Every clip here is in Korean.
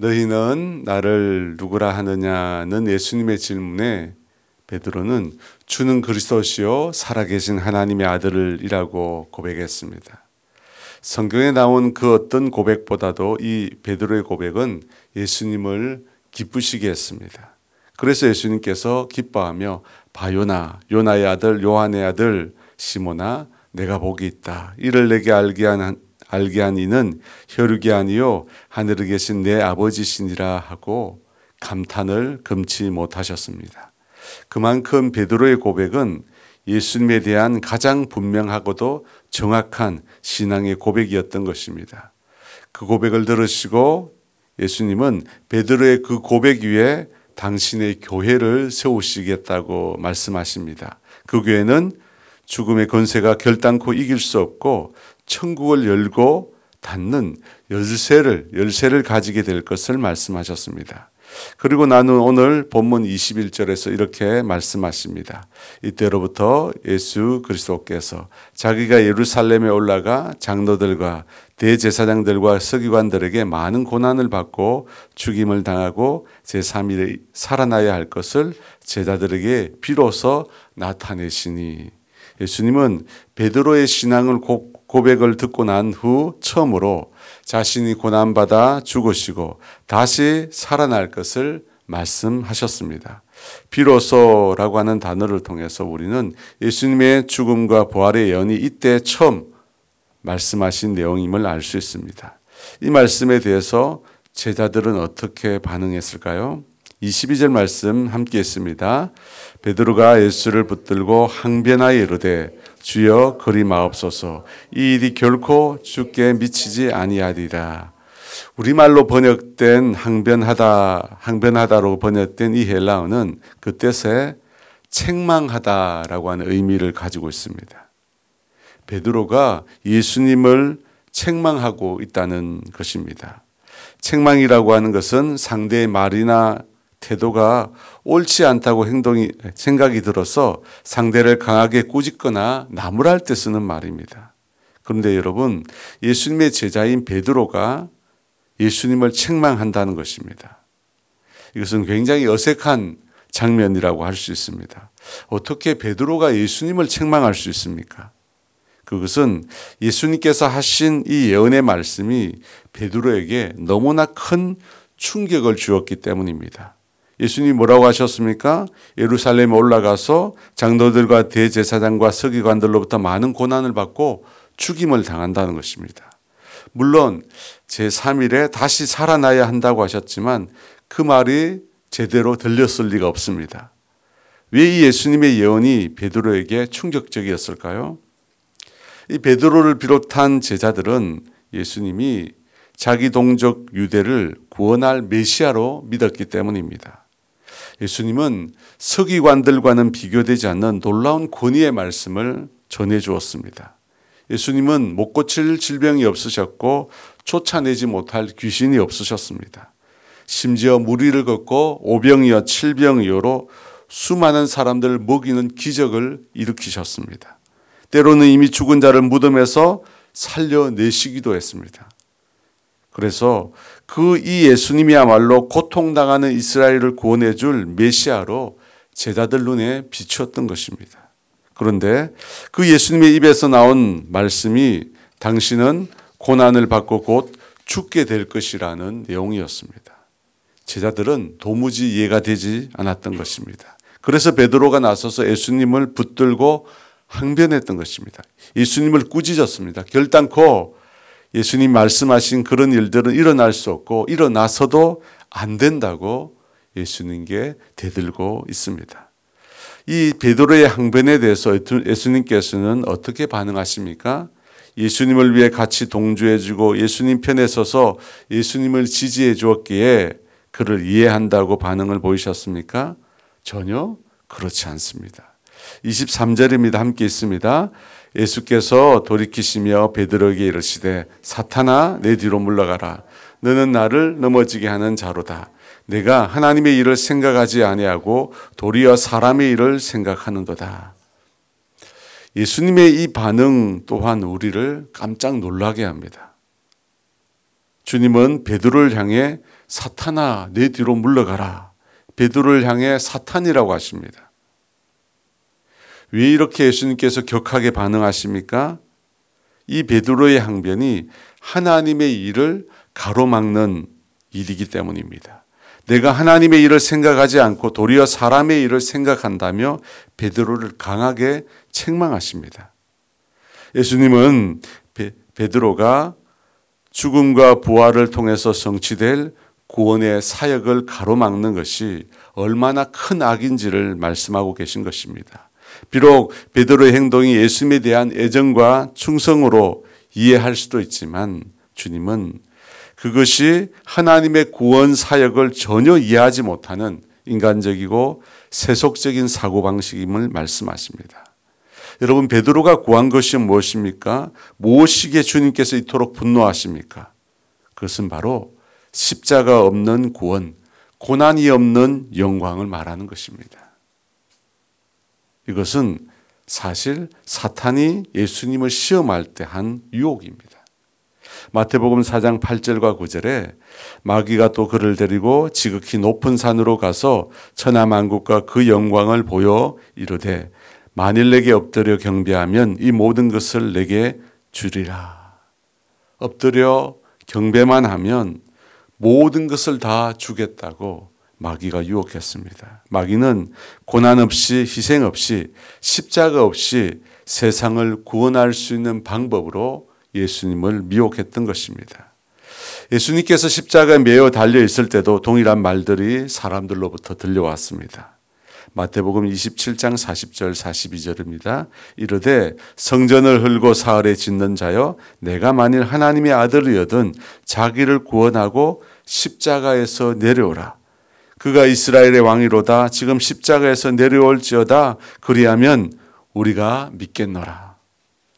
너희는 나를 누구라 하느냐는 예수님의 질문에 베드로는 주는 그리스도시요 살아계신 하나님의 아들이라고 고백했습니다. 성경에 나온 그 어떤 고백보다도 이 베드로의 고백은 예수님을 기쁘시게 했습니다. 그래서 예수님께서 기뻐하며 바요나 요나의 아들 요한의 아들 시모나 내가 복이 있다. 이를 내게 알게 한 알게 한 이는 혈육이 아니요 하늘에 계신 내 아버지시니라 하고 감탄을 금치 못하셨습니다. 그만큼 베드로의 고백은 예수님에 대한 가장 분명하고도 정확한 신앙의 고백이었던 것입니다. 그 고백을 들으시고 예수님은 베드로의 그 고백 위에 당신의 교회를 세우시겠다고 말씀하십니다. 그 교회는 죽음의 권세가 결단코 이길 수 없고 천국을 열고 닫는 열쇠를 열쇠를 가지게 될 것을 말씀하셨습니다. 그리고 나는 오늘 본문 21절에서 이렇게 말씀하십니다. 이때로부터 예수 그리스도께서 자기가 예루살렘에 올라가 장로들과 대제사장들과 서기관들에게 많은 고난을 받고 죽임을 당하고 제3일에 살아나야 할 것을 제자들에게 비로소 나타내시니 예수님은 베드로의 신앙을 고백을 듣고 난 후 처음으로 자신이 고난받아 죽으시고 다시 살아날 것을 말씀하셨습니다. 비로소라고 하는 단어를 통해서 우리는 예수님의 죽음과 부활의 연이 이때 처음 말씀하신 내용임을 알 수 있습니다. 이 말씀에 대해서 제자들은 어떻게 반응했을까요? 22절 말씀 함께 했습니다. 베드로가 예수를 붙들고 항변하여 이르되 주여 그리 마옵소서 이 일이 결코 죽게 미치지 아니하리라. 우리말로 번역된 항변하다 항변하다로 번역된 이 헬라어는 그 뜻에 책망하다라고 하는 의미를 가지고 있습니다. 베드로가 예수님을 책망하고 있다는 것입니다. 책망이라고 하는 것은 상대의 말이나 태도가 옳지 않다고 행동이 생각이 들어서 상대를 강하게 꾸짖거나 나무랄 때 쓰는 말입니다. 그런데 여러분 예수님의 제자인 베드로가 예수님을 책망한다는 것입니다. 이것은 굉장히 어색한 장면이라고 할 수 있습니다. 어떻게 베드로가 예수님을 책망할 수 있습니까? 그것은 예수님께서 하신 이 예언의 말씀이 베드로에게 너무나 큰 충격을 주었기 때문입니다. 예수님이 뭐라고 하셨습니까? 예루살렘에 올라가서 장로들과 대제사장과 서기관들로부터 많은 고난을 받고 죽임을 당한다는 것입니다. 물론 제3일에 다시 살아나야 한다고 하셨지만 그 말이 제대로 들렸을 리가 없습니다. 왜 이 예수님의 예언이 베드로에게 충격적이었을까요? 이 베드로를 비롯한 제자들은 예수님이 자기 동족 유대를 구원할 메시아로 믿었기 때문입니다. 예수님은 서기관들과는 비교되지 않는 놀라운 권위의 말씀을 전해 주었습니다. 예수님은 못 고칠 질병이 없으셨고 쫓아내지 못할 귀신이 없으셨습니다. 심지어 무리를 걷고 오병이어 칠병이어로 수많은 사람들을 먹이는 기적을 일으키셨습니다. 때로는 이미 죽은 자를 무덤에서 살려내시기도 했습니다. 그래서 그 이 예수님이야말로 고통당하는 이스라엘을 구원해 줄 메시아로 제자들 눈에 비추었던 것입니다. 그런데 그 예수님의 입에서 나온 말씀이 당신은 고난을 받고 곧 죽게 될 것이라는 내용이었습니다. 제자들은 도무지 이해가 되지 않았던 것입니다. 그래서 베드로가 나서서 예수님을 붙들고 항변했던 것입니다. 예수님을 꾸짖었습니다. 결단코 예수님 말씀하신 그런 일들은 일어날 수 없고 일어나서도 안 된다고 예수님께 대들고 있습니다. 이 베드로의 항변에 대해서 예수님께서는 어떻게 반응하십니까? 예수님을 위해 같이 동조해 주고 예수님 편에 서서 예수님을 지지해 주었기에 그를 이해한다고 반응을 보이셨습니까? 전혀 그렇지 않습니다. 23절입니다. 함께 있습니다. 예수께서 돌이키시며 베드로에게 이르시되 사탄아 내 뒤로 물러가라 너는 나를 넘어지게 하는 자로다 내가 하나님의 일을 생각하지 아니하고 도리어 사람의 일을 생각하는도다 예수님의 이 반응 또한 우리를 깜짝 놀라게 합니다. 주님은 베드로를 향해 사탄아 내 뒤로 물러가라. 베드로를 향해 사탄이라고 하십니다. 왜 이렇게 예수님께서 격하게 반응하십니까? 이 베드로의 항변이 하나님의 일을 가로막는 일이기 때문입니다. 내가 하나님의 일을 생각하지 않고 도리어 사람의 일을 생각한다며 베드로를 강하게 책망하십니다. 예수님은 베, 베드로가 죽음과 부활을 통해서 성취될 구원의 사역을 가로막는 것이 얼마나 큰 악인지를 말씀하고 계신 것입니다. 비록 베드로의 행동이 예수님에 대한 애정과 충성으로 이해할 수도 있지만 주님은 그것이 하나님의 구원 사역을 전혀 이해하지 못하는 인간적이고 세속적인 사고방식임을 말씀하십니다. 여러분 베드로가 구한 것이 무엇입니까? 무엇이기에 주님께서 이토록 분노하십니까? 그것은 바로 십자가 없는 구원, 고난이 없는 영광을 말하는 것입니다. 이것은 사실 사탄이 예수님을 시험할 때 한 유혹입니다. 마태복음 4장 8절과 9절에 마귀가 또 그를 데리고 지극히 높은 산으로 가서 천하 만국과 그 영광을 보여 이르되 만일 내게 엎드려 경배하면 이 모든 것을 내게 주리라. 엎드려 경배만 하면 모든 것을 다 주겠다고 마귀가 유혹했습니다. 마귀는 고난 없이 희생 없이 십자가 없이 세상을 구원할 수 있는 방법으로 예수님을 미혹했던 것입니다. 예수님께서 십자가에 매어 달려 있을 때도 동일한 말들이 사람들로부터 들려왔습니다. 마태복음 27장 40절 42절입니다. 이르되 성전을 헐고 사흘에 짓는 자여 내가 만일 하나님의 아들이여든 자기를 구원하고 십자가에서 내려오라. 그가 이스라엘의 왕이로다. 지금 십자가에서 내려올지어다. 그리하면 우리가 믿겠노라.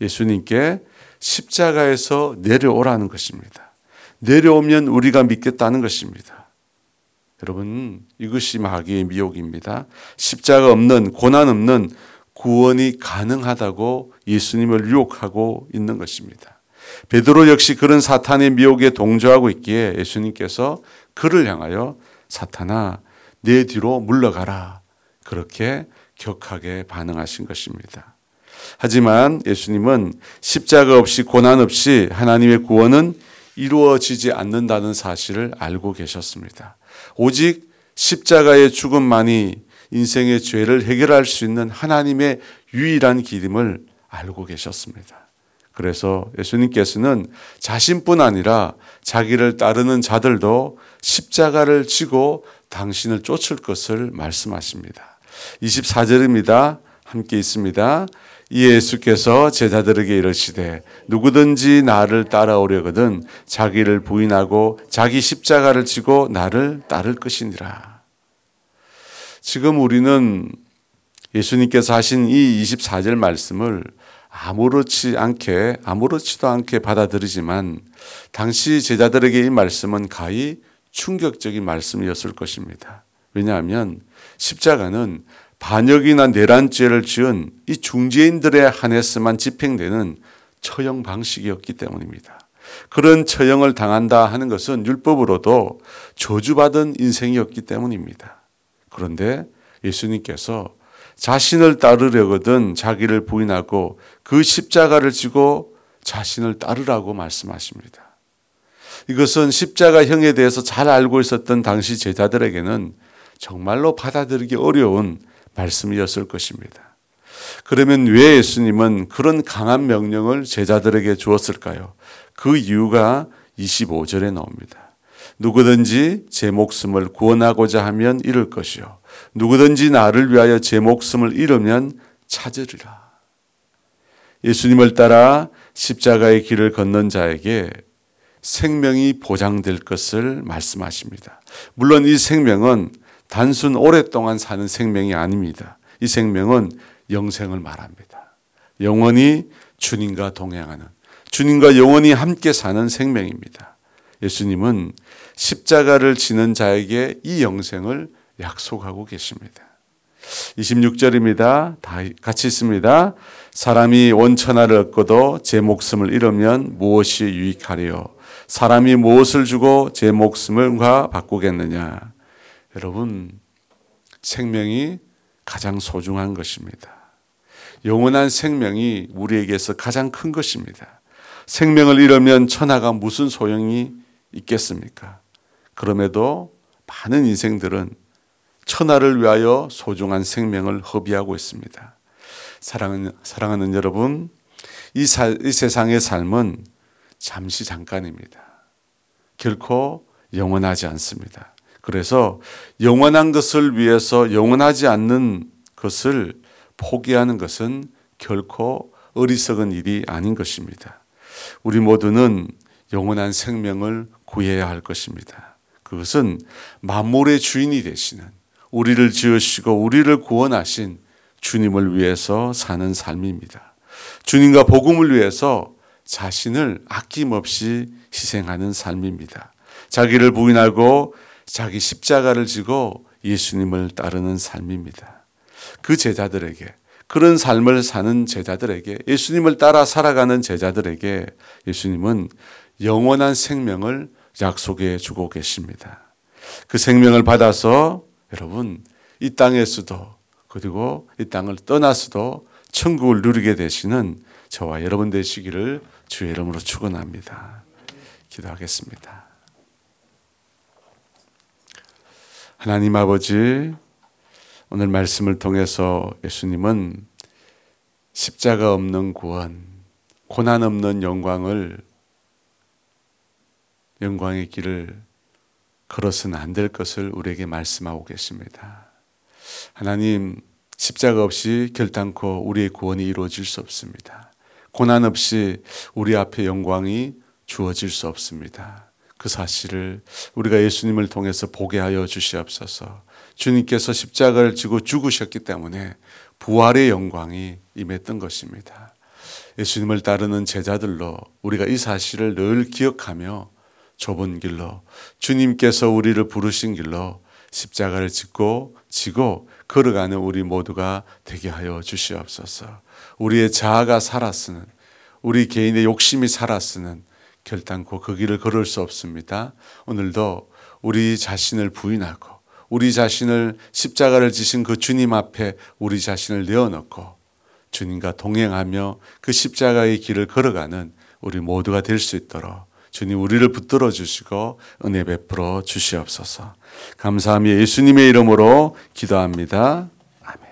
예수님께 십자가에서 내려오라는 것입니다. 내려오면 우리가 믿겠다는 것입니다. 여러분, 이것이 마귀의 미혹입니다. 십자가 없는, 고난 없는 구원이 가능하다고 예수님을 유혹하고 있는 것입니다. 베드로 역시 그런 사탄의 미혹에 동조하고 있기에 예수님께서 그를 향하여 사탄아, 내 뒤로 물러가라. 그렇게 격하게 반응하신 것입니다. 하지만 예수님은 십자가 없이 고난 없이 하나님의 구원은 이루어지지 않는다는 사실을 알고 계셨습니다. 오직 십자가의 죽음만이 인생의 죄를 해결할 수 있는 하나님의 유일한 길임을 알고 계셨습니다. 그래서 예수님께서는 자신뿐 아니라 자기를 따르는 자들도 십자가를 지고 당신을 쫓을 것을 말씀하십니다. 24절입니다. 함께 있습니다. 예수께서 제자들에게 이르시되 누구든지 나를 따라오려거든 자기를 부인하고 자기 십자가를 지고 나를 따를 것이니라. 지금 우리는 예수님께서 하신 이 24절 말씀을 아무렇지 않게 아무렇지도 않게 받아들이지만 당시 제자들에게 이 말씀은 가히 충격적인 말씀이었을 것입니다. 왜냐하면 십자가는 반역이나 내란죄를 지은 이 중재인들에 한해서만 집행되는 처형 방식이었기 때문입니다. 그런 처형을 당한다 하는 것은 율법으로도 저주받은 인생이었기 때문입니다. 그런데 예수님께서 자신을 따르려거든 자기를 부인하고 그 십자가를 지고 자신을 따르라고 말씀하십니다. 이것은 십자가 형에 대해서 잘 알고 있었던 당시 제자들에게는 정말로 받아들이기 어려운 말씀이었을 것입니다. 그러면 왜 예수님은 그런 강한 명령을 제자들에게 주었을까요? 그 이유가 25절에 나옵니다. 누구든지 제 목숨을 구원하고자 하면 잃을 것이요. 누구든지 나를 위하여 제 목숨을 잃으면 찾으리라. 예수님을 따라 십자가의 길을 걷는 자에게 생명이 보장될 것을 말씀하십니다. 물론 이 생명은 단순 오랫동안 사는 생명이 아닙니다. 이 생명은 영생을 말합니다. 영원히 주님과 동행하는, 주님과 영원히 함께 사는 생명입니다. 예수님은 십자가를 지는 자에게 이 영생을 약속하고 계십니다. 26절입니다. 다 같이 있습니다. 사람이 원천하를 얻고도 제 목숨을 잃으면 무엇이 유익하리요? 사람이 무엇을 주고 제 목숨을과 바꾸겠느냐? 여러분, 생명이 가장 소중한 것입니다. 영원한 생명이 우리에게서 가장 큰 것입니다. 생명을 잃으면 천하가 무슨 소용이 있겠습니까? 그럼에도 많은 인생들은 천하를 위하여 소중한 생명을 허비하고 있습니다. 사랑하는, 사랑하는 여러분, 이, 사, 이 세상의 삶은 잠시 잠깐입니다. 결코 영원하지 않습니다. 그래서 영원한 것을 위해서 영원하지 않는 것을 포기하는 것은 결코 어리석은 일이 아닌 것입니다. 우리 모두는 영원한 생명을 구해야 할 것입니다. 그것은 만물의 주인이 되시는 우리를 지으시고 우리를 구원하신 주님을 위해서 사는 삶입니다. 주님과 복음을 위해서 자신을 아낌없이 희생하는 삶입니다. 자기를 부인하고 자기 십자가를 지고 예수님을 따르는 삶입니다. 그 제자들에게 그런 삶을 사는 제자들에게 예수님을 따라 살아가는 제자들에게 예수님은 영원한 생명을 약속해 주고 계십니다. 그 생명을 받아서 여러분 이 땅에서도 그리고 이 땅을 떠나서도 천국을 누리게 되시는 저와 여러분 되시기를 주의 이름으로 축원합니다. 기도하겠습니다. 하나님 아버지 오늘 말씀을 통해서 예수님은 십자가 없는 구원, 고난 없는 영광을 영광의 길을 걸어서는 안 될 것을 우리에게 말씀하고 계십니다. 하나님, 십자가 없이 결단코 우리의 구원이 이루어질 수 없습니다. 고난 없이 우리 앞에 영광이 주어질 수 없습니다. 그 사실을 우리가 예수님을 통해서 보게 하여 주시옵소서. 주님께서 십자가를 지고 죽으셨기 때문에 부활의 영광이 임했던 것입니다. 예수님을 따르는 제자들로 우리가 이 사실을 늘 기억하며 좁은 길로 주님께서 우리를 부르신 길로 십자가를 짓고 지고 걸어가는 우리 모두가 되게 하여 주시옵소서. 우리의 자아가 살았으는 우리 개인의 욕심이 살았으는 결단코 그 길을 걸을 수 없습니다. 오늘도 우리 자신을 부인하고 우리 자신을 십자가를 지신 그 주님 앞에 우리 자신을 내어놓고 주님과 동행하며 그 십자가의 길을 걸어가는 우리 모두가 될 수 있도록 주님 우리를 붙들어 주시고 은혜 베풀어 주시옵소서. 감사하며 예수님의 이름으로 기도합니다.